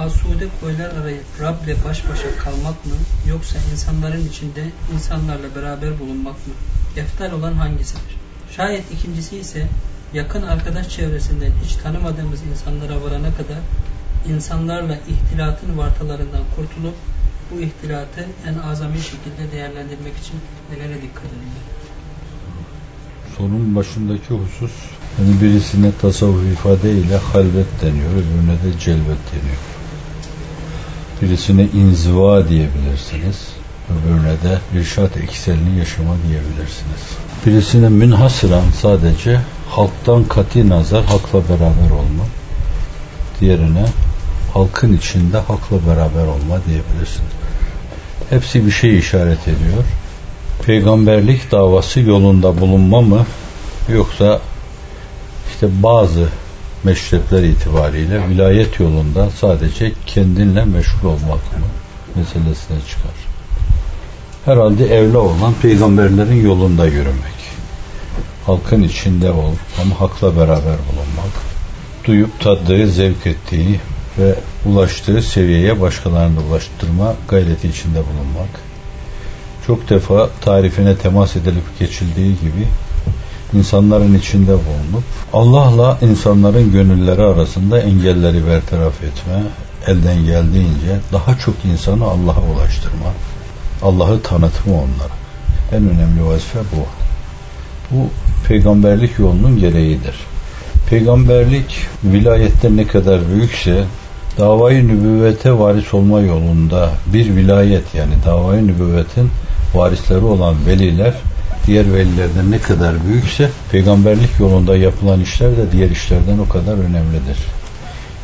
asude koylar arayıp Rab'le baş başa kalmak mı yoksa insanların içinde insanlarla beraber bulunmak mı? Eftal olan hangisidir? Şayet ikincisi ise yakın arkadaş çevresinden hiç tanımadığımız insanlara varana kadar insanlarla ihtilatın vartalarından kurtulup bu ihtilatı en azami şekilde değerlendirmek için nelere dikkat edilir? Sorunun başındaki husus yani birisine tasavvuf ifadeyle halvet deniyor, öbürüne de celvet deniyor. Birisine inziva diyebilirsiniz, öbürüne de irşat ekselini yaşama diyebilirsiniz. Birisine münhasıran sadece halktan kati nazar hakla beraber olma, diğerine halkın içinde hakla beraber olma diyebilirsiniz. Hepsi bir şey işaret ediyor. Peygamberlik davası yolunda bulunma mı yoksa işte bazı meşrepler itibariyle vilayet yolunda sadece kendinle meşgul olmak mı meselesine çıkar. Herhalde evli olan peygamberlerin yolunda yürümek. Halkın içinde ol ama hakla beraber bulunmak. Duyup taddığı, zevk ettiği ve ulaştığı seviyeye başkalarını ulaştırma gayreti içinde bulunmak. Çok defa tarifine temas edilip geçildiği gibi insanların içinde bulunup Allah'la insanların gönülleri arasında engelleri bertaraf etme, elden geldiğince daha çok insanı Allah'a ulaştırma, Allah'ı tanıtma onlara. En önemli vazife bu. Bu peygamberlik yolunun gereğidir. Peygamberlik vilayette ne kadar büyükse davayı nübüvvete varis olma yolunda bir vilayet yani davayı nübüvvetin varisleri olan veliler diğer velilerden ne kadar büyükse peygamberlik yolunda yapılan işler de diğer işlerden o kadar önemlidir.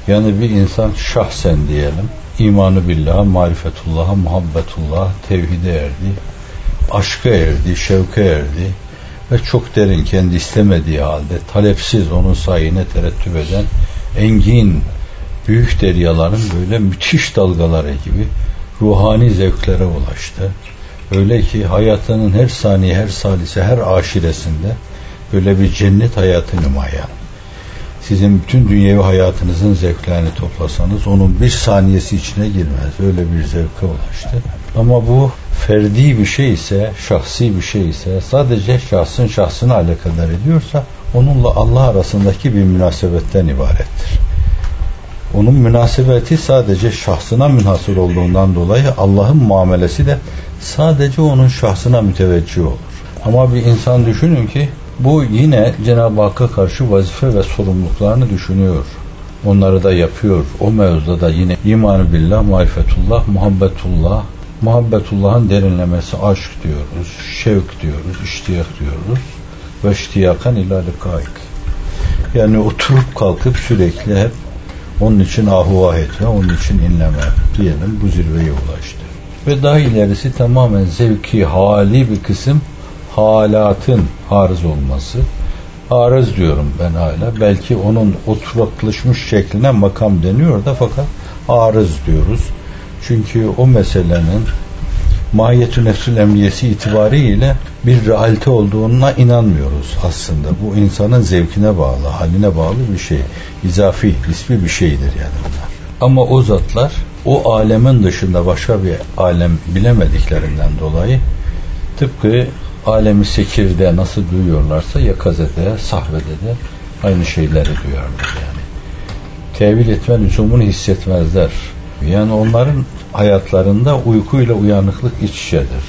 Yani bir insan şahsen diyelim imanı billah, marifetullah, muhabbetullah, tevhide erdi, aşka erdi, şevke erdi ve çok derin kendi istemediği halde talepsiz onun sayine terettüp eden engin büyük deryaların böyle müthiş dalgaları gibi ruhani zevklere ulaştı. Öyle ki hayatının her saniye, her salise, her aşiresinde böyle bir cennet hayatı nümayan. Sizin bütün dünyevi hayatınızın zevklerini toplasanız onun bir saniyesi içine girmez. Öyle bir zevke ulaştı. Ama bu ferdi bir şey ise, şahsi bir şey ise, sadece şahsın şahsına alakadar ediyorsa onunla Allah arasındaki bir münasebetten ibarettir. Onun münasebeti sadece şahsına münhasır olduğundan dolayı Allah'ın muamelesi de sadece onun şahsına müteveccih olur. Ama bir insan düşünün ki bu yine Cenab-ı Hakk'a karşı vazife ve sorumluluklarını düşünüyor. Onları da yapıyor. O mevzuda da yine imanı billah, marifetullah, muhabbetullah, muhabbetullah'ın derinlemesi aşk diyoruz, şevk diyoruz, iştiyak diyoruz. Ve iştiyakan ila likaik. Yani oturup kalkıp sürekli hep onun için ahuvah etme, onun için inleme diyelim bu zirveye ulaştı. Ve daha ilerisi tamamen zevki, hali bir kısım halatın arız olması. Arız diyorum ben hala. Belki onun oturaklaşmış şekline makam deniyor da fakat arız diyoruz. Çünkü o meselenin mahiyetü nefsül emniyesi itibariyle bir realite olduğuna inanmıyoruz aslında. Bu insanın zevkine bağlı, haline bağlı bir şey. İzafi, ismi bir şeydir yani bunlar. Ama o zatlar o alemin dışında başka bir alem bilemediklerinden dolayı tıpkı alemi sekirde nasıl duyuyorlarsa yakazede, sahvede de aynı şeyleri duyarlar yani. Tevil etme lüzumunu hissetmezler. Yani onların hayatlarında uykuyla uyanıklık iç içedir.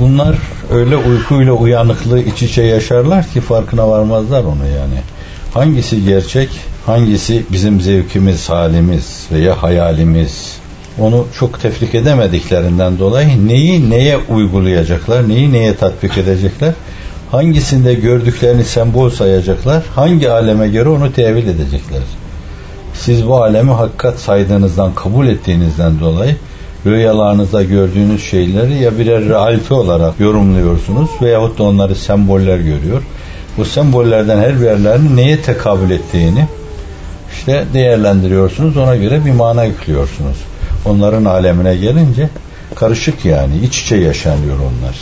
Bunlar öyle uykuyla uyanıklığı iç içe yaşarlar ki farkına varmazlar onu yani. Hangisi gerçek, hangisi bizim zevkimiz, halimiz veya hayalimiz onu çok tefrik edemediklerinden dolayı neyi neye uygulayacaklar, neyi neye tatbik edecekler, hangisinde gördüklerini sembol sayacaklar, hangi aleme göre onu tevil edecekler. Siz bu alemi hakikat saydığınızdan, kabul ettiğinizden dolayı rüyalarınızda gördüğünüz şeyleri ya birer realite olarak yorumluyorsunuz veyahut da onları semboller görüyor. Bu sembollerden her birlerinin neye tekabül ettiğini işte değerlendiriyorsunuz. Ona göre bir mana yüklüyorsunuz. Onların alemine gelince karışık yani iç içe yaşanıyor onlar.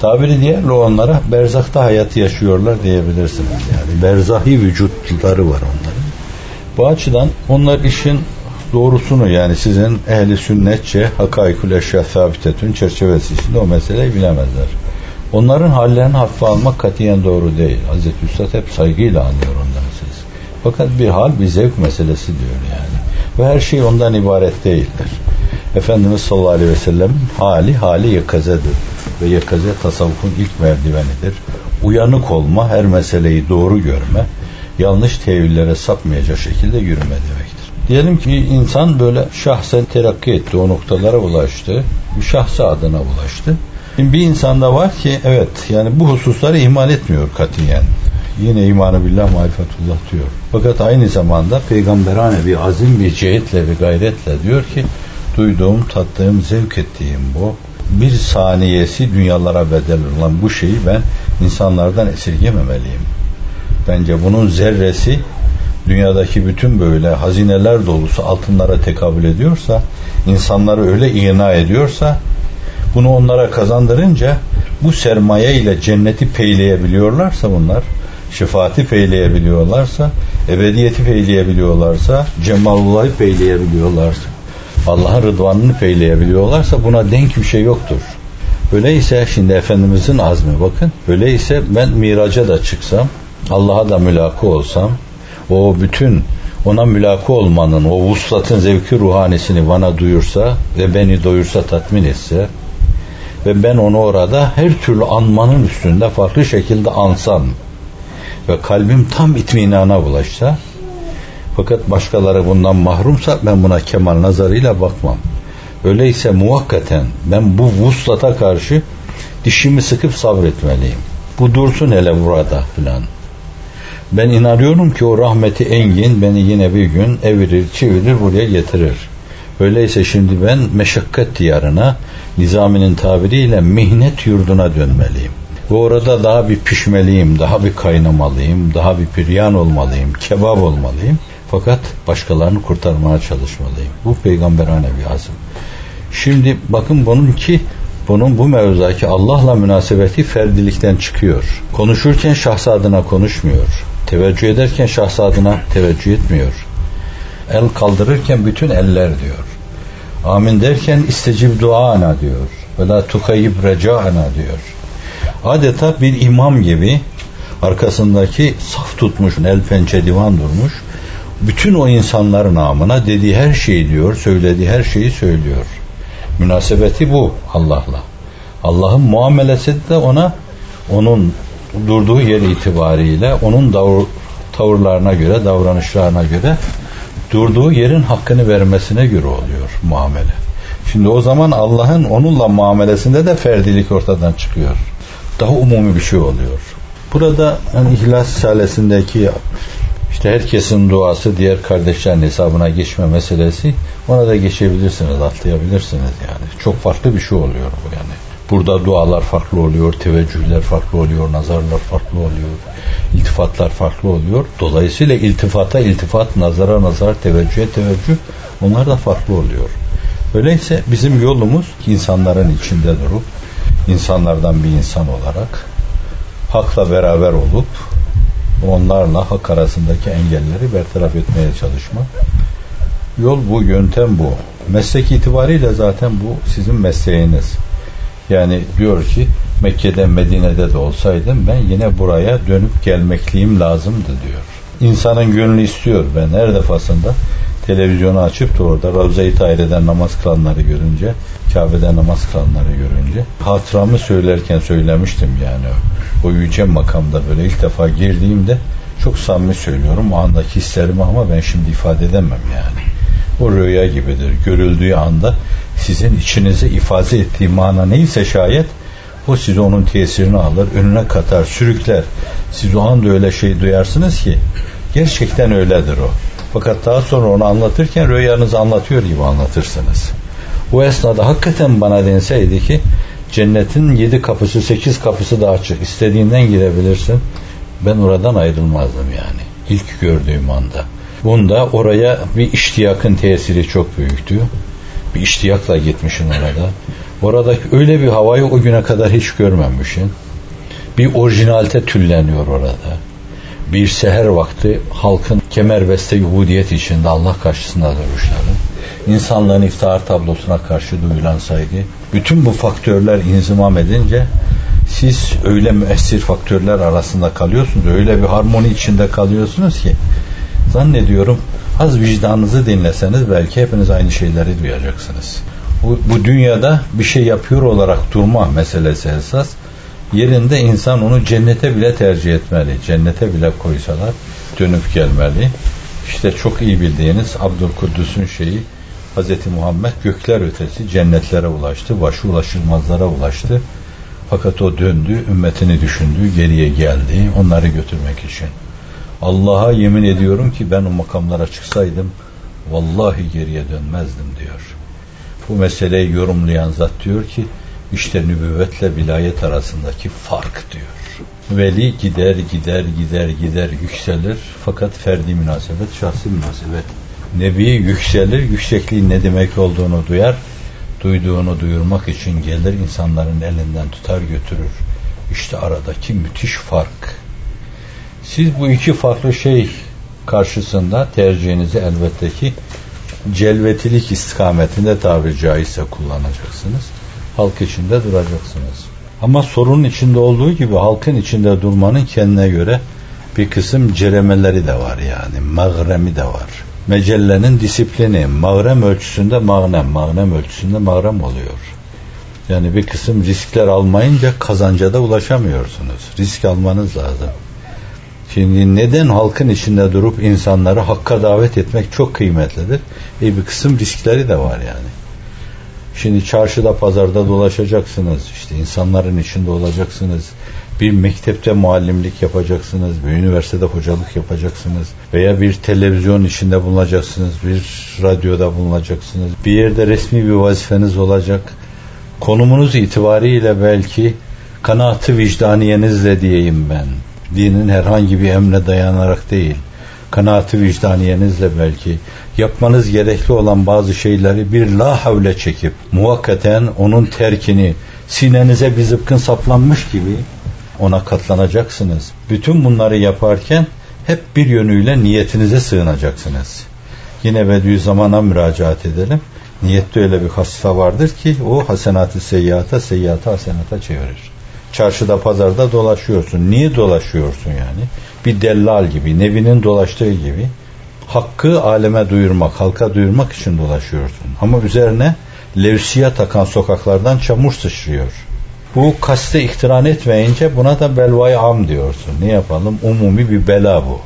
Tabiri diğerle onlara berzakta hayatı yaşıyorlar diyebilirsiniz yani. Berzahi vücutları var onların. Bu açıdan onlar işin doğrusunu yani sizin ehli sünnetçe hakaikül eşya sabitetün çerçevesi içinde o meseleyi bilemezler. Onların hallerini hafife almak katiyen doğru değil. Hazreti Üstad hep saygıyla anlıyor siz. Fakat bir hal bir zevk meselesi diyor yani. Ve her şey ondan ibaret değildir. Efendimiz sallallahu aleyhi ve sellem hali hali yakazedir. Ve yakaze tasavvufun ilk merdivenidir. Uyanık olma, her meseleyi doğru görme, yanlış tevillere sapmayacak şekilde yürüme demektir. Diyelim ki insan böyle şahsen terakki etti, o noktalara ulaştı, bir şahsı adına ulaştı. Şimdi bir insanda var ki evet yani bu hususları ihmal etmiyor katiyen. Yine imanı billah marifetullah diyor. Fakat aynı zamanda peygamberane bir azim bir cihetle bir gayretle diyor ki duyduğum, tattığım, zevk ettiğim bu bir saniyesi dünyalara bedel olan bu şeyi ben insanlardan esirgememeliyim. Bence bunun zerresi dünyadaki bütün böyle hazineler dolusu altınlara tekabül ediyorsa, insanları öyle ikna ediyorsa, bunu onlara kazandırınca bu sermaye ile cenneti peyleyebiliyorlarsa bunlar, şefaati peyleyebiliyorlarsa, ebediyeti peyleyebiliyorlarsa, cemalullahı peyleyebiliyorlarsa, Allah'ın rıdvanını peyleyebiliyorlarsa buna denk bir şey yoktur. Öyleyse şimdi Efendimizin azmi bakın. Öyleyse ben miraca da çıksam, Allah'a da mülakı olsam, o bütün ona mülakı olmanın, o vuslatın zevki ruhanisini bana duyursa ve beni doyursa tatmin etse ve ben onu orada her türlü anmanın üstünde farklı şekilde ansam ve kalbim tam itminana ulaşsa fakat başkaları bundan mahrumsa ben buna kemal nazarıyla bakmam. Öyleyse muhakkaten ben bu vuslata karşı dişimi sıkıp sabretmeliyim. Bu dursun hele burada filan. Ben inanıyorum ki o rahmeti engin beni yine bir gün evirir, çevirir, buraya getirir. Öyleyse şimdi ben meşakkat diyarına, nizaminin tabiriyle mihnet yurduna dönmeliyim. Ve orada daha bir pişmeliyim, daha bir kaynamalıyım, daha bir piryan olmalıyım, kebap olmalıyım. Fakat başkalarını kurtarmaya çalışmalıyım. Bu peygamberane bir azim. Şimdi bakın bunun ki bunun bu mevzudaki Allah'la münasebeti ferdilikten çıkıyor. Konuşurken şahs adına konuşmuyor. Teveccüh ederken şahs adına teveccüh etmiyor. El kaldırırken bütün eller diyor. Amin derken istecib duana diyor. Ve la tukayyib recaana diyor. Adeta bir imam gibi arkasındaki saf tutmuş, el pençe divan durmuş. Bütün o insanların namına dediği her şeyi diyor, söylediği her şeyi söylüyor. Münasebeti bu Allah'la. Allah'ın muamelesi de ona onun durduğu yer itibariyle onun tavırlarına göre, davranışlarına göre durduğu yerin hakkını vermesine göre oluyor muamele. Şimdi o zaman Allah'ın onunla muamelesinde de ferdilik ortadan çıkıyor. Daha umumi bir şey oluyor. Burada hani İhlas Salesindeki işte herkesin duası diğer kardeşlerin hesabına geçme meselesi ona da geçebilirsiniz, atlayabilirsiniz yani. Çok farklı bir şey oluyor bu yani. Burada dualar farklı oluyor, teveccühler farklı oluyor, nazarlar farklı oluyor, iltifatlar farklı oluyor. Dolayısıyla iltifata iltifat, nazara nazar, teveccühe teveccüh onlar da farklı oluyor. Öyleyse bizim yolumuz insanların içinde durup insanlardan bir insan olarak hakla beraber olup onlarla hak arasındaki engelleri bertaraf etmeye çalışmak. Yol bu, yöntem bu. Meslek itibariyle zaten bu sizin mesleğiniz. Yani diyor ki Mekke'de Medine'de de olsaydım ben yine buraya dönüp gelmekliyim lazımdı diyor. İnsanın gönlü istiyor ben her defasında televizyonu açıp da orada Ravza-i Tahire'den namaz kılanları görünce Kabe'de namaz kılanları görünce hatıramı söylerken söylemiştim yani o yüce makamda böyle ilk defa girdiğimde çok samimi söylüyorum o andaki hislerimi ama ben şimdi ifade edemem yani. O rüya gibidir. Görüldüğü anda sizin içinize ifade ettiği mana neyse şayet o size onun tesirini alır, önüne katar, sürükler. Siz o anda öyle şey duyarsınız ki gerçekten öyledir o. Fakat daha sonra onu anlatırken rüyanızı anlatıyor gibi anlatırsınız. O esnada hakikaten bana denseydi ki cennetin yedi kapısı, sekiz kapısı da açık. İstediğinden girebilirsin. Ben oradan ayrılmazdım yani. İlk gördüğüm anda. Bunda oraya bir iştiyakın tesiri çok büyüktü. Bir iştiyakla gitmişsin orada. Orada öyle bir havayı o güne kadar hiç görmemişsin. Bir orijinalte tülleniyor orada. Bir seher vakti halkın kemerbeste ubudiyet içinde Allah karşısında duruşları, insanlığın iftihar tablosuna karşı duyulan saygı, bütün bu faktörler inzimam edince siz öyle müessir faktörler arasında kalıyorsunuz, öyle bir harmoni içinde kalıyorsunuz ki zannediyorum az vicdanınızı dinleseniz belki hepiniz aynı şeyleri duyacaksınız. Bu, bu dünyada bir şey yapıyor olarak durma meselesi esas. Yerinde insan onu cennete bile tercih etmeli. Cennete bile koysalar dönüp gelmeli. İşte çok iyi bildiğiniz Abdülkuddus'un şeyi Hz. Muhammed gökler ötesi cennetlere ulaştı, başı ulaşılmazlara ulaştı. Fakat o döndü, ümmetini düşündü, geriye geldi onları götürmek için. Allah'a yemin ediyorum ki ben o makamlara çıksaydım vallahi geriye dönmezdim diyor. Bu meseleyi yorumlayan zat diyor ki işte nübüvvetle vilayet arasındaki fark diyor. Veli gider gider gider gider yükselir fakat ferdi münasebet şahsi münasebet. Nebi yükselir yüksekliğin ne demek olduğunu duyar duyduğunu duyurmak için gelir insanların elinden tutar götürür. İşte aradaki müthiş fark. Siz bu iki farklı şey karşısında tercihinizi elbette ki celvetilik istikametinde tabiri caizse kullanacaksınız. Halk içinde duracaksınız. Ama sorunun içinde olduğu gibi halkın içinde durmanın kendine göre bir kısım ceremeleri de var yani. Mağremi de var. Mecellenin disiplini mağrem ölçüsünde mağnem, mağnem ölçüsünde mağrem oluyor. Yani bir kısım riskler almayınca kazanca da ulaşamıyorsunuz. Risk almanız lazım. Şimdi neden halkın içinde durup insanları hakka davet etmek çok kıymetlidir? E bir kısım riskleri de var yani. Şimdi çarşıda pazarda dolaşacaksınız. işte insanların içinde olacaksınız. Bir mektepte muallimlik yapacaksınız. Bir üniversitede hocalık yapacaksınız. Veya bir televizyon içinde bulunacaksınız. Bir radyoda bulunacaksınız. Bir yerde resmi bir vazifeniz olacak. Konumunuz itibariyle belki kanaatı vicdaniyenizle diyeyim ben dinin herhangi bir emre dayanarak değil, kanaati vicdaniyenizle belki yapmanız gerekli olan bazı şeyleri bir la havle çekip muhakkaten onun terkini sinenize bir zıpkın saplanmış gibi ona katlanacaksınız. Bütün bunları yaparken hep bir yönüyle niyetinize sığınacaksınız. Yine Bediüzzaman'a müracaat edelim. Niyette öyle bir hasife vardır ki o hasenatı seyyata, seyyata hasenata çevirir çarşıda pazarda dolaşıyorsun. Niye dolaşıyorsun yani? Bir dellal gibi, nevinin dolaştığı gibi hakkı aleme duyurmak, halka duyurmak için dolaşıyorsun. Ama üzerine levsiye takan sokaklardan çamur sıçrıyor. Bu kaste iktiran etmeyince buna da belvay am diyorsun. Ne yapalım? Umumi bir bela bu.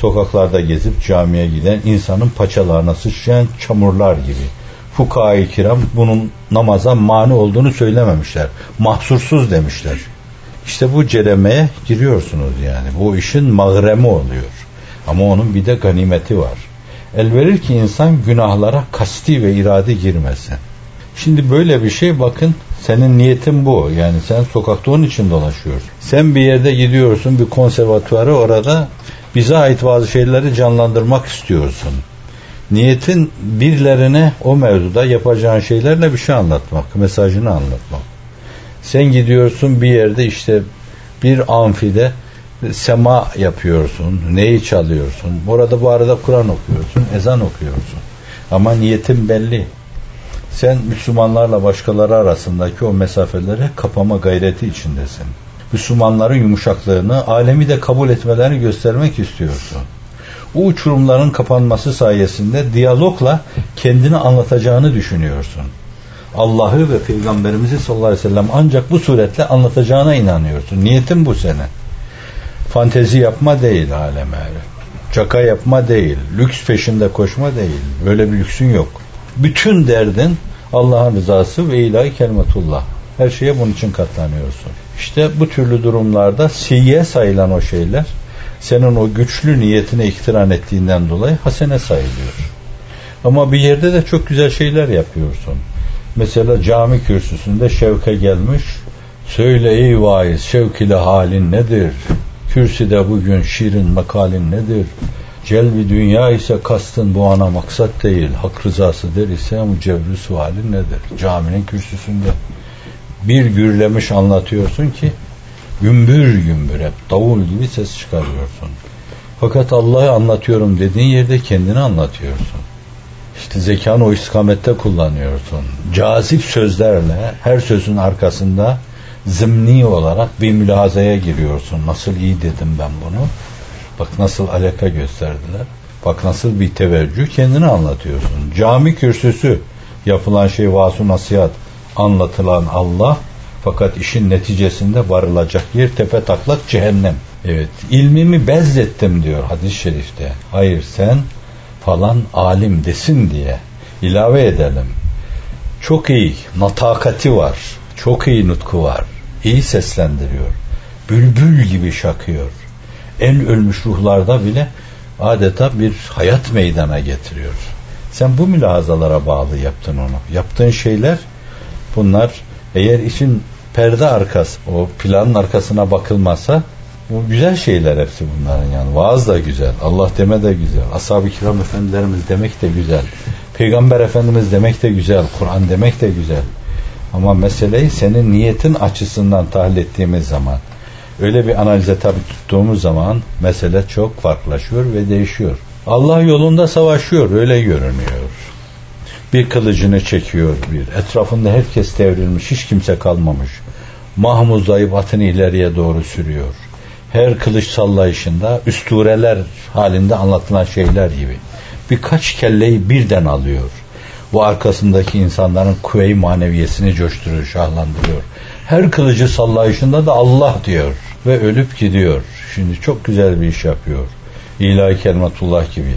Sokaklarda gezip camiye giden insanın paçalarına sıçrayan çamurlar gibi fukaha kiram bunun namaza mani olduğunu söylememişler. Mahsursuz demişler. İşte bu ceremeye giriyorsunuz yani. Bu işin mağremi oluyor. Ama onun bir de ganimeti var. El verir ki insan günahlara kasti ve irade girmesin. Şimdi böyle bir şey bakın senin niyetin bu. Yani sen sokakta onun için dolaşıyorsun. Sen bir yerde gidiyorsun bir konservatuara orada bize ait bazı şeyleri canlandırmak istiyorsun. Niyetin birilerine o mevzuda yapacağın şeylerle bir şey anlatmak, mesajını anlatmak. Sen gidiyorsun bir yerde işte bir amfide sema yapıyorsun, neyi çalıyorsun. Orada bu arada Kur'an okuyorsun, ezan okuyorsun. Ama niyetin belli. Sen Müslümanlarla başkaları arasındaki o mesafeleri kapama gayreti içindesin. Müslümanların yumuşaklığını, alemi de kabul etmelerini göstermek istiyorsun bu uçurumların kapanması sayesinde diyalogla kendini anlatacağını düşünüyorsun. Allah'ı ve Peygamberimizi sallallahu aleyhi ve sellem ancak bu suretle anlatacağına inanıyorsun. Niyetin bu sene. Fantezi yapma değil aleme. Çaka yapma değil. Lüks peşinde koşma değil. Böyle bir lüksün yok. Bütün derdin Allah'ın rızası ve ilahi kelimetullah. Her şeye bunun için katlanıyorsun. İşte bu türlü durumlarda siye sayılan o şeyler senin o güçlü niyetine iktiran ettiğinden dolayı hasene sayılıyor. Ama bir yerde de çok güzel şeyler yapıyorsun. Mesela cami kürsüsünde şevke gelmiş. Söyle ey vaiz şevk ile halin nedir? Kürsüde bugün şiirin mekalin nedir? Celbi dünya ise kastın bu ana maksat değil. Hak rızası der ise mücevri sualin nedir? Caminin kürsüsünde bir gürlemiş anlatıyorsun ki Gümbür gümbür hep davul gibi ses çıkarıyorsun. Fakat Allah'ı anlatıyorum dediğin yerde kendini anlatıyorsun. İşte zekanı o istikamette kullanıyorsun. Cazip sözlerle her sözün arkasında zımni olarak bir mülazaya giriyorsun. Nasıl iyi dedim ben bunu. Bak nasıl alaka gösterdiler. Bak nasıl bir teveccüh kendini anlatıyorsun. Cami kürsüsü yapılan şey vasu nasihat anlatılan Allah fakat işin neticesinde varılacak yer tepe taklak cehennem. Evet ilmimi bezlettim diyor hadis-i şerifte. Hayır sen falan alim desin diye ilave edelim. Çok iyi natakati var. Çok iyi nutku var. İyi seslendiriyor. Bülbül gibi şakıyor. En ölmüş ruhlarda bile adeta bir hayat meydana getiriyor. Sen bu mülahazalara bağlı yaptın onu. Yaptığın şeyler bunlar eğer işin perde arkası, o planın arkasına bakılmazsa bu güzel şeyler hepsi bunların yani. Vaaz da güzel, Allah deme de güzel, ashab-ı kiram efendilerimiz demek de güzel, peygamber efendimiz demek de güzel, Kur'an demek de güzel. Ama meseleyi senin niyetin açısından tahlil ettiğimiz zaman, öyle bir analize tabi tuttuğumuz zaman mesele çok farklılaşıyor ve değişiyor. Allah yolunda savaşıyor, öyle görünüyor. Bir kılıcını çekiyor bir. Etrafında herkes devrilmiş, hiç kimse kalmamış. Mahmuz dayı atını ileriye doğru sürüyor. Her kılıç sallayışında üstureler halinde anlatılan şeyler gibi. Birkaç kelleyi birden alıyor. Bu arkasındaki insanların kuvve-i maneviyesini coşturuyor, şahlandırıyor. Her kılıcı sallayışında da Allah diyor ve ölüp gidiyor. Şimdi çok güzel bir iş yapıyor. İlahi kelimetullah gibi.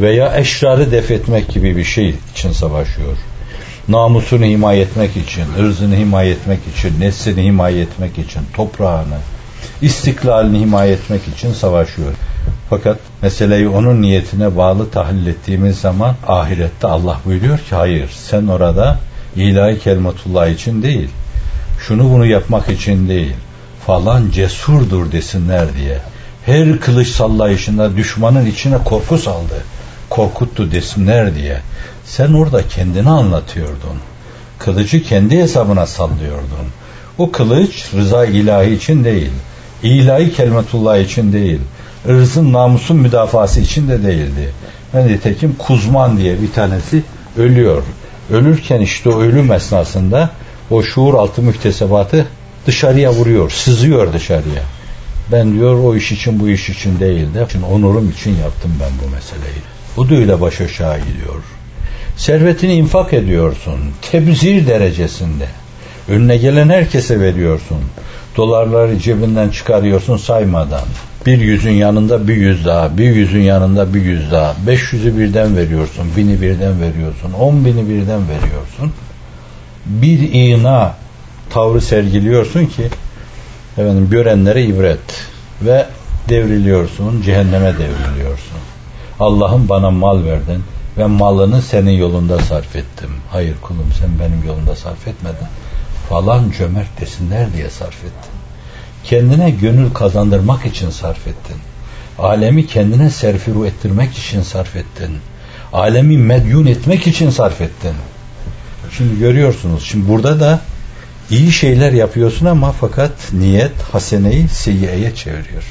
Veya eşrarı def etmek gibi bir şey için savaşıyor namusunu himaye etmek için, ırzını himaye etmek için, neslini himaye etmek için, toprağını, istiklalini himaye etmek için savaşıyor. Fakat meseleyi onun niyetine bağlı tahlil ettiğimiz zaman ahirette Allah buyuruyor ki hayır sen orada ilahi kelimetullah için değil, şunu bunu yapmak için değil, falan cesurdur desinler diye. Her kılıç sallayışında düşmanın içine korku saldı, korkuttu desinler diye sen orada kendini anlatıyordun. Kılıcı kendi hesabına sallıyordun. O kılıç rıza ilahi için değil. İlahi kelimetullah için değil. Irzın namusun müdafası için de değildi. Ben nitekim Kuzman diye bir tanesi ölüyor. Ölürken işte o ölüm esnasında o şuur altı müktesebatı dışarıya vuruyor, sızıyor dışarıya. Ben diyor o iş için bu iş için değil de onurum için yaptım ben bu meseleyi. Öyle baş aşağı gidiyor. Servetini infak ediyorsun. Tebzir derecesinde. Önüne gelen herkese veriyorsun. Dolarları cebinden çıkarıyorsun saymadan. Bir yüzün yanında bir yüz daha, bir yüzün yanında bir yüz daha. Beş yüzü birden veriyorsun, bini birden veriyorsun, on bini birden veriyorsun. Bir iğna tavrı sergiliyorsun ki efendim görenlere ibret ve devriliyorsun, cehenneme devriliyorsun. Allah'ım bana mal verdin, ve malını senin yolunda sarf ettim. Hayır kulum sen benim yolunda sarf etmedin. Falan cömert desinler diye sarf ettin. Kendine gönül kazandırmak için sarf ettin. Alemi kendine serfiru ettirmek için sarf ettin. Alemi medyun etmek için sarf ettin. Şimdi görüyorsunuz. Şimdi burada da iyi şeyler yapıyorsun ama fakat niyet haseneyi seyyiyeye çeviriyor.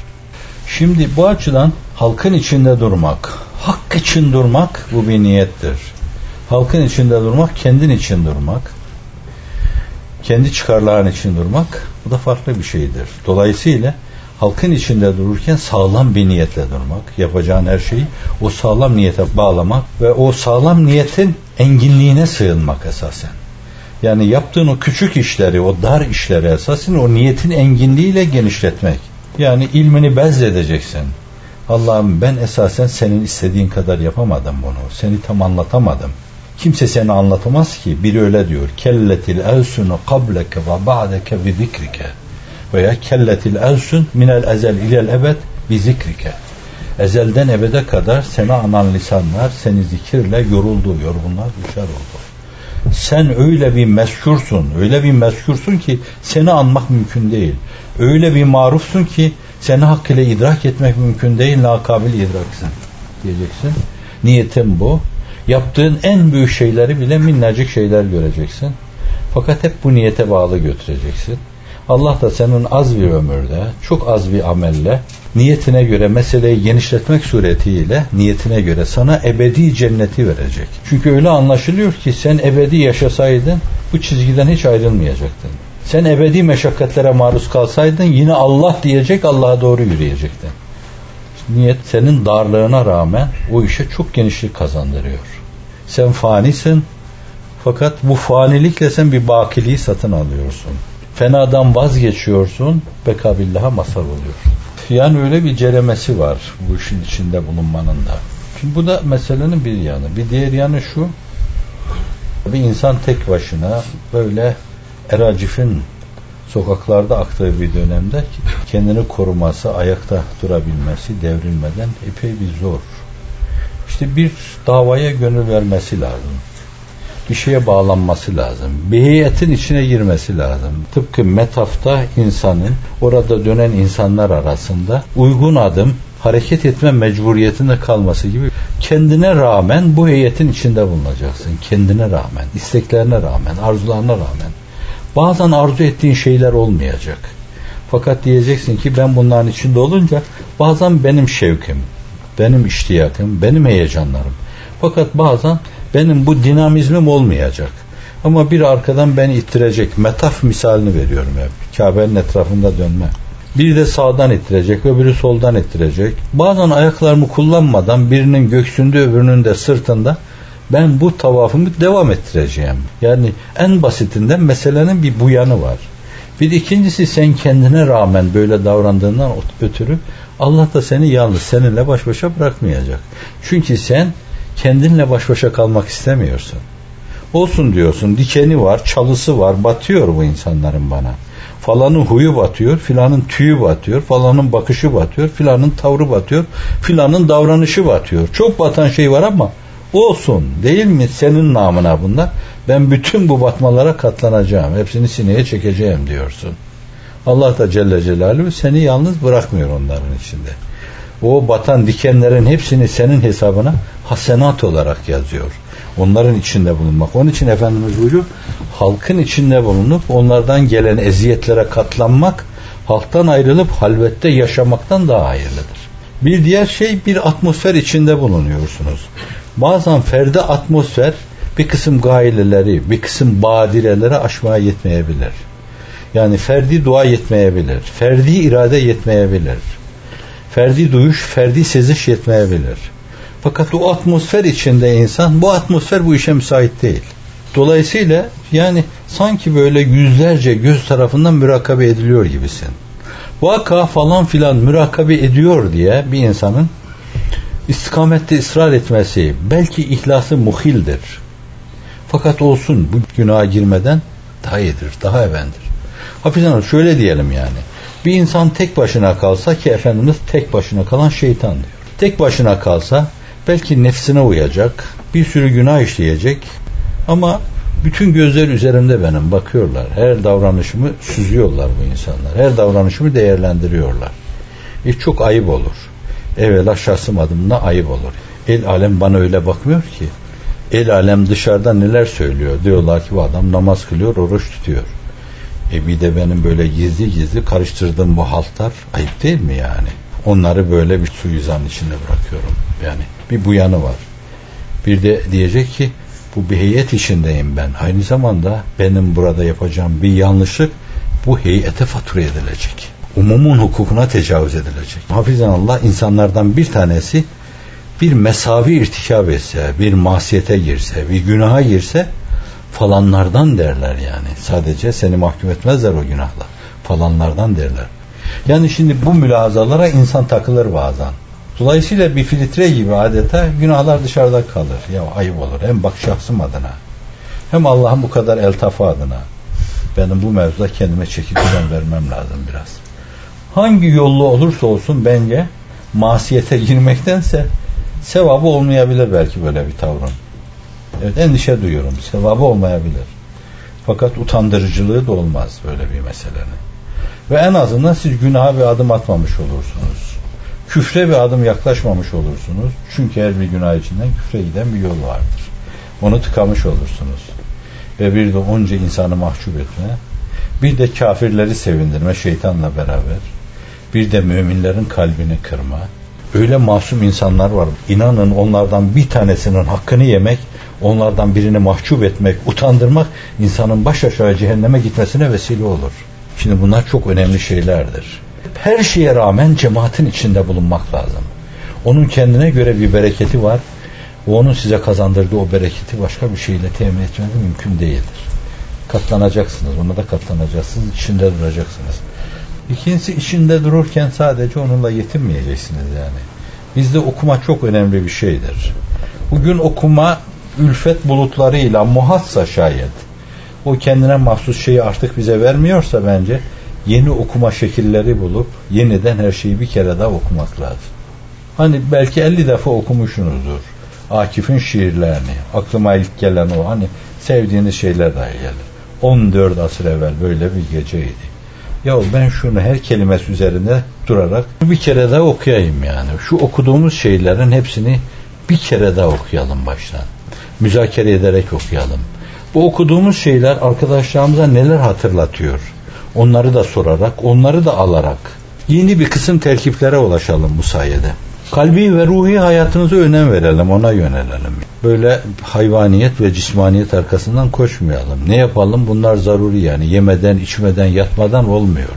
Şimdi bu açıdan halkın içinde durmak, hak için durmak bu bir niyettir. Halkın içinde durmak, kendin için durmak, kendi çıkarların için durmak bu da farklı bir şeydir. Dolayısıyla halkın içinde dururken sağlam bir niyetle durmak, yapacağın her şeyi o sağlam niyete bağlamak ve o sağlam niyetin enginliğine sığınmak esasen. Yani yaptığın o küçük işleri, o dar işleri esasen o niyetin enginliğiyle genişletmek. Yani ilmini bezledeceksin. Allah'ım ben esasen senin istediğin kadar yapamadım bunu. Seni tam anlatamadım. Kimse seni anlatamaz ki. Biri öyle diyor. Kelletil elsunu kableke ve ba'deke bi zikrike. Veya kelletil elsun minel ezel ilel ebed bi zikrike. Ezelden ebede kadar seni anan lisanlar seni zikirle yoruldu, yorgunlar düşer oldu. Sen öyle bir meşhursun, öyle bir meşhursun ki seni anmak mümkün değil. Öyle bir marufsun ki seni hak ile idrak etmek mümkün değil, lakabil idraksın diyeceksin. Niyetim bu. Yaptığın en büyük şeyleri bile minnacık şeyler göreceksin. Fakat hep bu niyete bağlı götüreceksin. Allah da senin az bir ömürde, çok az bir amelle, niyetine göre meseleyi genişletmek suretiyle niyetine göre sana ebedi cenneti verecek. Çünkü öyle anlaşılıyor ki sen ebedi yaşasaydın bu çizgiden hiç ayrılmayacaktın. Sen ebedi meşakkatlere maruz kalsaydın yine Allah diyecek Allah'a doğru yürüyecektin. Niyet senin darlığına rağmen o işe çok genişlik kazandırıyor. Sen fanisin fakat bu fanilikle sen bir bakiliği satın alıyorsun. Fenadan vazgeçiyorsun, bekabillaha mazhar oluyor. Yani öyle bir ceremesi var bu işin içinde bulunmanın da. Şimdi bu da meselenin bir yanı. Bir diğer yanı şu, bir insan tek başına böyle eracifin sokaklarda aktığı bir dönemde kendini koruması, ayakta durabilmesi, devrilmeden epey bir zor. İşte bir davaya gönül vermesi lazım. Bir şeye bağlanması lazım. Bir heyetin içine girmesi lazım. Tıpkı metafta insanın orada dönen insanlar arasında uygun adım hareket etme mecburiyetinde kalması gibi kendine rağmen bu heyetin içinde bulunacaksın. Kendine rağmen, isteklerine rağmen, arzularına rağmen. Bazen arzu ettiğin şeyler olmayacak. Fakat diyeceksin ki ben bunların içinde olunca bazen benim şevkim, benim iştiyakım, benim heyecanlarım. Fakat bazen benim bu dinamizmim olmayacak. Ama bir arkadan beni ittirecek. Metaf misalini veriyorum hep. Kabe'nin etrafında dönme. Bir de sağdan ittirecek, öbürü soldan ittirecek. Bazen ayaklarımı kullanmadan birinin göksünde öbürünün de sırtında ben bu tavafımı devam ettireceğim. Yani en basitinden meselenin bir bu var. Bir ikincisi sen kendine rağmen böyle davrandığından ötürü Allah da seni yalnız seninle baş başa bırakmayacak. Çünkü sen kendinle baş başa kalmak istemiyorsun. Olsun diyorsun dikeni var, çalısı var, batıyor bu insanların bana. Falanın huyu batıyor, filanın tüyü batıyor, falanın bakışı batıyor, filanın tavrı batıyor, filanın davranışı batıyor. Çok batan şey var ama olsun değil mi senin namına bunlar. Ben bütün bu batmalara katlanacağım. Hepsini sineye çekeceğim diyorsun. Allah da Celle Celaluhu seni yalnız bırakmıyor onların içinde. O batan dikenlerin hepsini senin hesabına hasenat olarak yazıyor. Onların içinde bulunmak. Onun için Efendimiz buyuruyor halkın içinde bulunup onlardan gelen eziyetlere katlanmak halktan ayrılıp halvette yaşamaktan daha hayırlıdır. Bir diğer şey bir atmosfer içinde bulunuyorsunuz. Bazen ferdi atmosfer bir kısım gaileleri, bir kısım badireleri aşmaya yetmeyebilir. Yani ferdi dua yetmeyebilir. Ferdi irade yetmeyebilir. Ferdi duyuş, ferdi seziş yetmeyebilir. Fakat o atmosfer içinde insan, bu atmosfer bu işe müsait değil. Dolayısıyla yani sanki böyle yüzlerce göz tarafından mürakabe ediliyor gibisin. Vaka falan filan mürakabe ediyor diye bir insanın istikamette ısrar etmesi belki ihlası muhildir. Fakat olsun bu günaha girmeden daha iyidir, daha evendir. Hafizan şöyle diyelim yani. Bir insan tek başına kalsa ki Efendimiz tek başına kalan şeytan diyor. Tek başına kalsa belki nefsine uyacak, bir sürü günah işleyecek ama bütün gözler üzerimde benim bakıyorlar. Her davranışımı süzüyorlar bu insanlar. Her davranışımı değerlendiriyorlar. E çok ayıp olur. Evvela şahsım adımına ayıp olur. El alem bana öyle bakmıyor ki. El alem dışarıda neler söylüyor. Diyorlar ki bu adam namaz kılıyor, oruç tutuyor. E bir de benim böyle gizli gizli karıştırdığım bu haltlar ayıp değil mi yani? Onları böyle bir suizan içinde bırakıyorum. Yani bir bu yanı var. Bir de diyecek ki bu bir heyet içindeyim ben. Aynı zamanda benim burada yapacağım bir yanlışlık bu heyete fatura edilecek. Umumun hukukuna tecavüz edilecek. Hafizan Allah insanlardan bir tanesi bir mesavi irtikab etse, bir masiyete girse, bir günaha girse falanlardan derler yani. Sadece seni mahkum etmezler o günahla. Falanlardan derler. Yani şimdi bu mülazalara insan takılır bazen. Dolayısıyla bir filtre gibi adeta günahlar dışarıda kalır. Ya ayıp olur. Hem bak şahsım adına hem Allah'ın bu kadar eltafı adına. Benim bu mevzuda kendime çekip vermem lazım biraz. Hangi yollu olursa olsun bence masiyete girmektense sevabı olmayabilir belki böyle bir tavrın. Evet endişe duyuyorum. Sevabı olmayabilir. Fakat utandırıcılığı da olmaz böyle bir meselenin. Ve en azından siz günaha bir adım atmamış olursunuz. Küfre bir adım yaklaşmamış olursunuz. Çünkü her bir günah içinden küfre giden bir yol vardır. Onu tıkamış olursunuz. Ve bir de onca insanı mahcup etme Bir de kafirleri sevindirme şeytanla beraber. Bir de müminlerin kalbini kırma. Öyle masum insanlar var. İnanın onlardan bir tanesinin hakkını yemek, onlardan birini mahcup etmek, utandırmak insanın baş aşağı cehenneme gitmesine vesile olur. Şimdi bunlar çok önemli şeylerdir. Her şeye rağmen cemaatin içinde bulunmak lazım. Onun kendine göre bir bereketi var. O onun size kazandırdığı o bereketi başka bir şeyle temin etmeniz mümkün değildir. Katlanacaksınız. Ona da katlanacaksınız. İçinde duracaksınız. İkincisi içinde dururken sadece onunla yetinmeyeceksiniz yani. Bizde okuma çok önemli bir şeydir. Bugün okuma ülfet bulutlarıyla muhatsa şayet o kendine mahsus şeyi artık bize vermiyorsa bence yeni okuma şekilleri bulup yeniden her şeyi bir kere daha okumak lazım. Hani belki 50 defa okumuşsunuzdur. Akif'in şiirlerini. Aklıma ilk gelen o. Hani sevdiğiniz şeyler dahi gelir. 14 asır evvel böyle bir geceydi. Ya ben şunu her kelimesi üzerinde durarak bir kere daha okuyayım yani. Şu okuduğumuz şeylerin hepsini bir kere daha okuyalım baştan. Müzakere ederek okuyalım. Bu okuduğumuz şeyler arkadaşlarımıza neler hatırlatıyor? Onları da sorarak, onları da alarak yeni bir kısım terkiplere ulaşalım bu sayede. Kalbi ve ruhi hayatımıza önem verelim, ona yönelelim. Böyle hayvaniyet ve cismaniyet arkasından koşmayalım. Ne yapalım? Bunlar zaruri yani. Yemeden, içmeden, yatmadan olmuyor.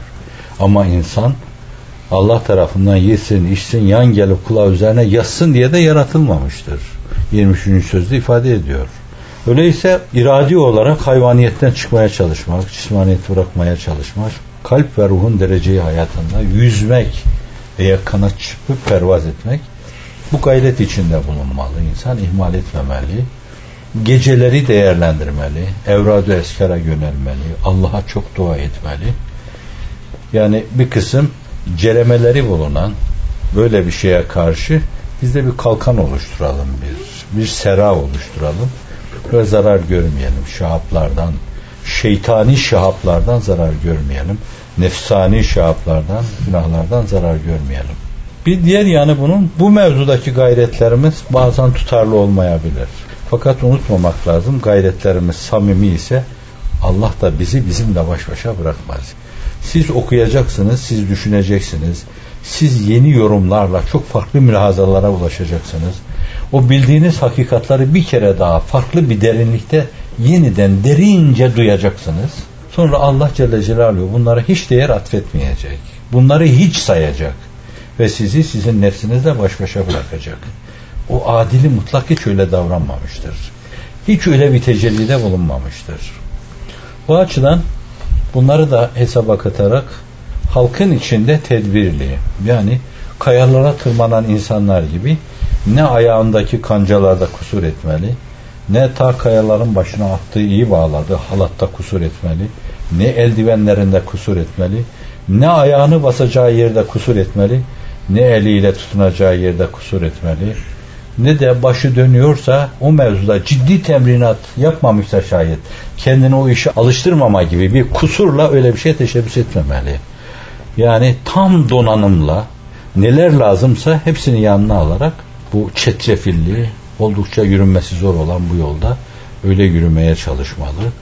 Ama insan Allah tarafından yesin, içsin, yan gelip kulağı üzerine yatsın diye de yaratılmamıştır. 23. sözde ifade ediyor. Öyleyse iradi olarak hayvaniyetten çıkmaya çalışmak, cismaniyeti bırakmaya çalışmak, kalp ve ruhun dereceyi hayatında yüzmek veya kanat çıkıp pervaz etmek bu gayret içinde bulunmalı. İnsan ihmal etmemeli. Geceleri değerlendirmeli. Evradu eskara yönelmeli. Allah'a çok dua etmeli. Yani bir kısım ceremeleri bulunan böyle bir şeye karşı biz de bir kalkan oluşturalım bir. Bir sera oluşturalım. Ve zarar görmeyelim. Şahaplardan, şeytani şahaplardan zarar görmeyelim. Nefsani şahaplardan, günahlardan zarar görmeyelim. Bir diğer yanı bunun bu mevzudaki gayretlerimiz bazen tutarlı olmayabilir. Fakat unutmamak lazım gayretlerimiz samimi ise Allah da bizi bizimle baş başa bırakmaz. Siz okuyacaksınız, siz düşüneceksiniz. Siz yeni yorumlarla çok farklı mülahazalara ulaşacaksınız. O bildiğiniz hakikatları bir kere daha farklı bir derinlikte yeniden derince duyacaksınız. Sonra Allah Celle Celaluhu bunlara hiç değer atfetmeyecek. Bunları hiç sayacak. Ve sizi sizin nefsinizle baş başa bırakacak. O adili mutlak hiç öyle davranmamıştır. Hiç öyle bir tecellide bulunmamıştır. Bu açıdan bunları da hesaba katarak halkın içinde tedbirli yani kayalara tırmanan insanlar gibi ne ayağındaki kancalarda kusur etmeli ne ta kayaların başına attığı iyi bağladı. Halatta kusur etmeli. Ne eldivenlerinde kusur etmeli. Ne ayağını basacağı yerde kusur etmeli. Ne eliyle tutunacağı yerde kusur etmeli. Ne de başı dönüyorsa o mevzuda ciddi temrinat yapmamışsa şayet kendini o işe alıştırmama gibi bir kusurla öyle bir şey teşebbüs etmemeli. Yani tam donanımla neler lazımsa hepsini yanına alarak bu çetrefilli oldukça yürünmesi zor olan bu yolda öyle yürümeye çalışmalı.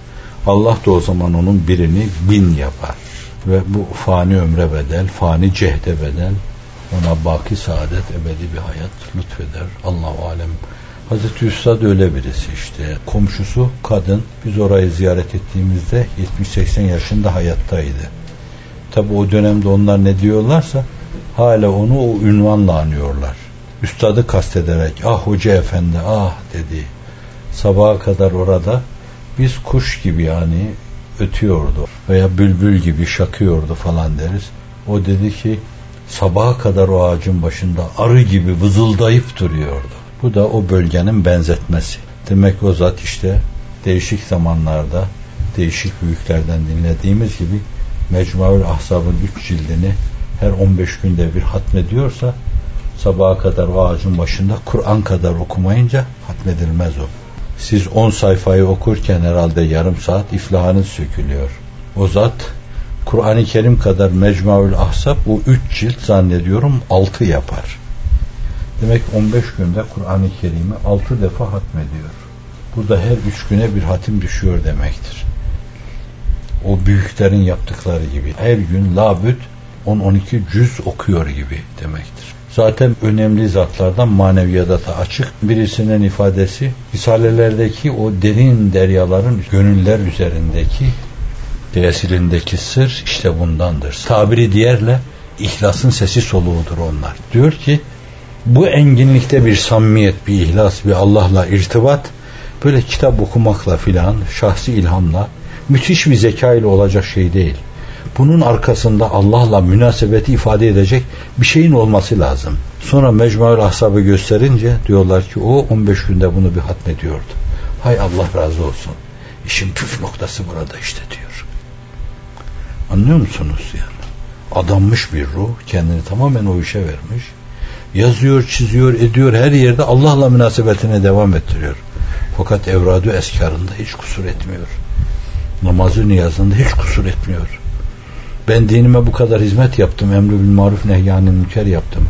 Allah da o zaman onun birini bin yapar. Ve bu fani ömre bedel, fani cehde bedel, ona baki saadet, ebedi bir hayat lütfeder. Allahu alem. Hazreti Üstad öyle birisi işte. Komşusu kadın. Biz orayı ziyaret ettiğimizde 70-80 yaşında hayattaydı. Tabi o dönemde onlar ne diyorlarsa hala onu o ünvanla anıyorlar. Üstadı kastederek ah hoca efendi ah dedi. Sabaha kadar orada biz kuş gibi yani ötüyordu veya bülbül gibi şakıyordu falan deriz. O dedi ki sabaha kadar o ağacın başında arı gibi vızıldayıp duruyordu. Bu da o bölgenin benzetmesi. Demek o zat işte değişik zamanlarda değişik büyüklerden dinlediğimiz gibi Mecmuaül Ahzab'ın üç cildini her 15 günde bir hatmediyorsa sabaha kadar o ağacın başında Kur'an kadar okumayınca hatmedilmez o. Siz 10 sayfayı okurken herhalde yarım saat iflahınız sökülüyor. O zat Kur'an-ı Kerim kadar Mecmuaül Ahzab bu üç cilt zannediyorum altı yapar. Demek 15 günde Kur'an-ı Kerim'i altı defa hatmediyor. Bu da her üç güne bir hatim düşüyor demektir. O büyüklerin yaptıkları gibi. Her gün labüt 10-12 cüz okuyor gibi demektir. Zaten önemli zatlardan maneviyata açık birisinin ifadesi Risalelerdeki o derin deryaların gönüller üzerindeki tesirindeki sır işte bundandır. Tabiri diğerle ihlasın sesi soluğudur onlar. Diyor ki bu enginlikte bir samimiyet, bir ihlas, bir Allah'la irtibat böyle kitap okumakla filan, şahsi ilhamla müthiş bir zeka ile olacak şey değil. Bunun arkasında Allah'la münasebeti ifade edecek bir şeyin olması lazım. Sonra Mecmuaül Ahsab'ı gösterince diyorlar ki o 15 günde bunu bir hatmediyordu. Hay Allah razı olsun. İşin püf noktası burada işte diyor. Anlıyor musunuz yani? Adanmış bir ruh kendini tamamen o işe vermiş. Yazıyor, çiziyor, ediyor her yerde Allah'la münasebetine devam ettiriyor. Fakat evradu eskarında hiç kusur etmiyor. Namazı niyazında hiç kusur etmiyor. Ben dinime bu kadar hizmet yaptım. Emri bil maruf nehyanı münker yaptım.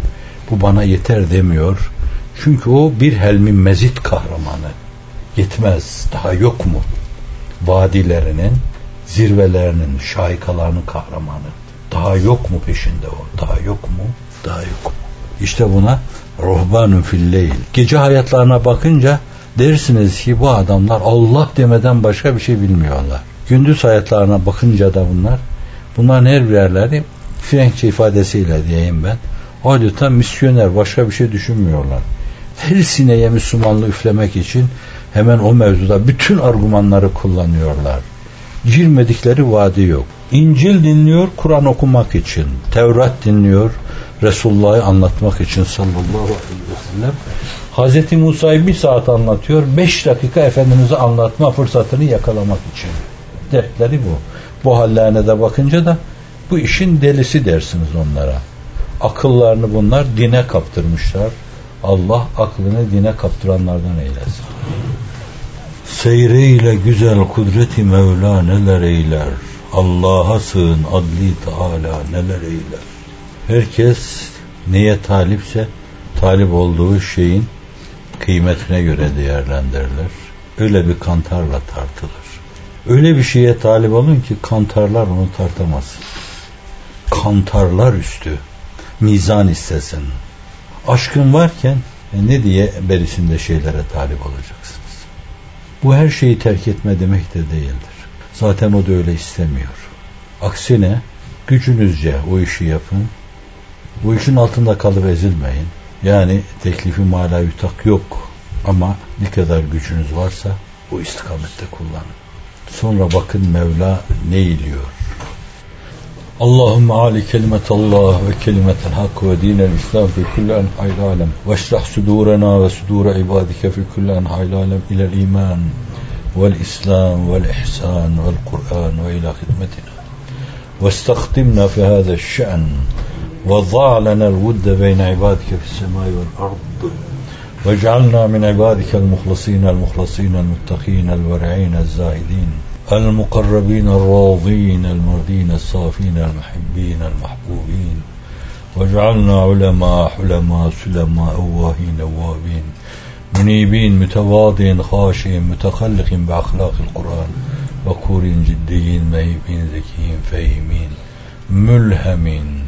Bu bana yeter demiyor. Çünkü o bir helmi mezit kahramanı. Yetmez. Daha yok mu? Vadilerinin, zirvelerinin, şahikalarının kahramanı. Daha yok mu peşinde o? Daha yok mu? Daha yok mu? İşte buna ruhbanun filleyl. Gece hayatlarına bakınca dersiniz ki bu adamlar Allah demeden başka bir şey bilmiyorlar. Gündüz hayatlarına bakınca da bunlar bunların her birerleri Frenkçe ifadesiyle diyeyim ben adeta misyoner başka bir şey düşünmüyorlar. Her sineye Müslümanlığı üflemek için hemen o mevzuda bütün argümanları kullanıyorlar. Girmedikleri vadi yok. İncil dinliyor Kur'an okumak için. Tevrat dinliyor Resulullah'ı anlatmak için sallallahu aleyhi ve sellem. Hazreti Musa'yı bir saat anlatıyor. Beş dakika Efendimiz'i anlatma fırsatını yakalamak için. Dertleri bu. Bu hallerine de bakınca da bu işin delisi dersiniz onlara. Akıllarını bunlar dine kaptırmışlar. Allah aklını dine kaptıranlardan eylesin. Seyreyle güzel kudreti Mevla neler eyler. Allah'a sığın adli Teala neler eyler. Herkes neye talipse talip olduğu şeyin kıymetine göre değerlendirirler. Öyle bir kantarla tartılır. Öyle bir şeye talip olun ki kantarlar onu tartamaz. Kantarlar üstü. Mizan istesin. Aşkın varken e, ne diye berisinde şeylere talip olacaksınız. Bu her şeyi terk etme demek de değildir. Zaten o da öyle istemiyor. Aksine gücünüzce o işi yapın. Bu işin altında kalıp ezilmeyin. Yani teklifi mala yutak yok. Ama ne kadar gücünüz varsa bu istikamette kullanın. Sonra bakın Mevla ne iliyor. Allahümme ali kelimetallah ve kelimetel hak ve dinel islam fi kulli enhayl alem ve şrah sudurena ve sudura ibadike fi kulli enhayl alem ilel iman vel islam vel ihsan vel kur'an ve ila hidmetina واستخدمنا في هذا الشأن وضع لنا الود بين عبادك في السماء والأرض واجعلنا من عبادك المخلصين المخلصين المتقين الورعين الزاهدين المقربين الراضين المرضين الصافين المحبين المحبوبين واجعلنا علماء حلماء سلماء أواهين أوابين منيبين متواضعين خاشعين متخلق بأخلاق القرآن وكور جديين مهيبين ذكيين فهيمين ملهمين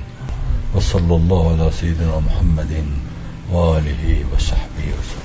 وصلى الله على سيدنا محمد وآله وصحبه وسلم.